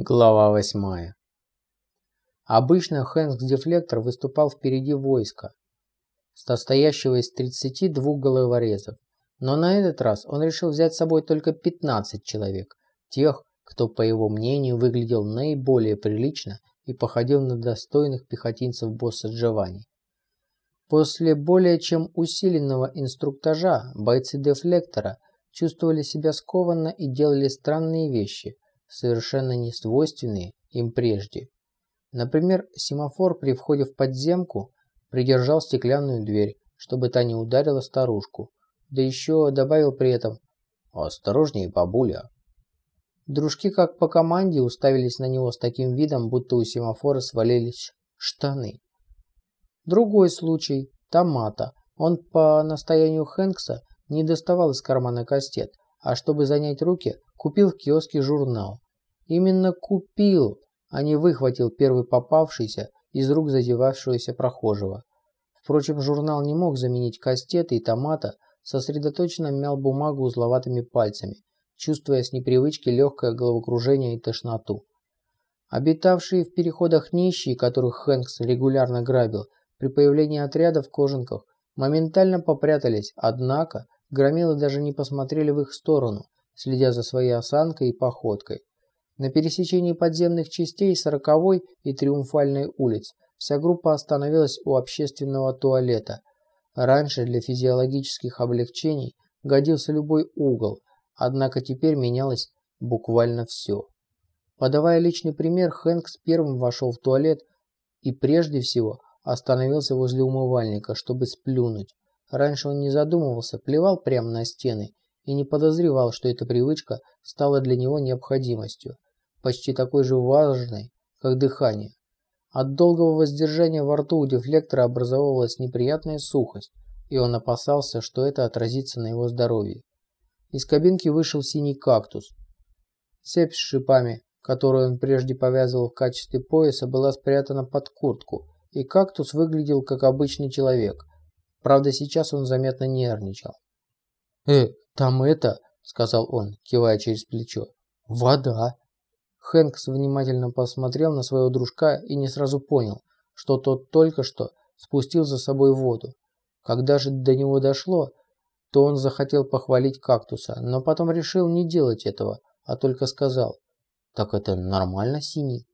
Глава восьмая. Обычно Хэнкс-дефлектор выступал впереди войска, состоящего из 32 головорезов, но на этот раз он решил взять с собой только 15 человек, тех, кто, по его мнению, выглядел наиболее прилично и походил на достойных пехотинцев босса Джованни. После более чем усиленного инструктажа бойцы дефлектора чувствовали себя скованно и делали странные вещи – совершенно не свойственные им прежде. Например, семафор при входе в подземку придержал стеклянную дверь, чтобы та не ударила старушку, да еще добавил при этом «Осторожнее, бабуля». Дружки как по команде уставились на него с таким видом, будто у семафора свалились штаны. Другой случай – Томата. Он по настоянию Хэнкса не доставал из кармана кастет, а чтобы занять руки, купил в киоске журнал. Именно купил, а не выхватил первый попавшийся из рук задевавшегося прохожего. Впрочем, журнал не мог заменить кастеты и томата, сосредоточенно мял бумагу узловатыми пальцами, чувствуя с непривычки легкое головокружение и тошноту. Обитавшие в переходах нищие, которых Хэнкс регулярно грабил, при появлении отряда в кожанках, моментально попрятались, однако громилы даже не посмотрели в их сторону, следя за своей осанкой и походкой. На пересечении подземных частей 40 и Триумфальной улиц вся группа остановилась у общественного туалета. Раньше для физиологических облегчений годился любой угол, однако теперь менялось буквально все. Подавая личный пример, Хэнкс первым вошел в туалет и прежде всего остановился возле умывальника, чтобы сплюнуть. Раньше он не задумывался, плевал прямо на стены и не подозревал, что эта привычка стала для него необходимостью, почти такой же важной, как дыхание. От долгого воздержания во рту у дефлектора образовалась неприятная сухость, и он опасался, что это отразится на его здоровье. Из кабинки вышел синий кактус. Цепь с шипами, которую он прежде повязывал в качестве пояса, была спрятана под куртку, и кактус выглядел как обычный человек. Правда, сейчас он заметно нервничал. «Э, там это», — сказал он, кивая через плечо, — «вода». Хэнкс внимательно посмотрел на своего дружка и не сразу понял, что тот только что спустил за собой воду. Когда же до него дошло, то он захотел похвалить кактуса, но потом решил не делать этого, а только сказал «Так это нормально, Синий?»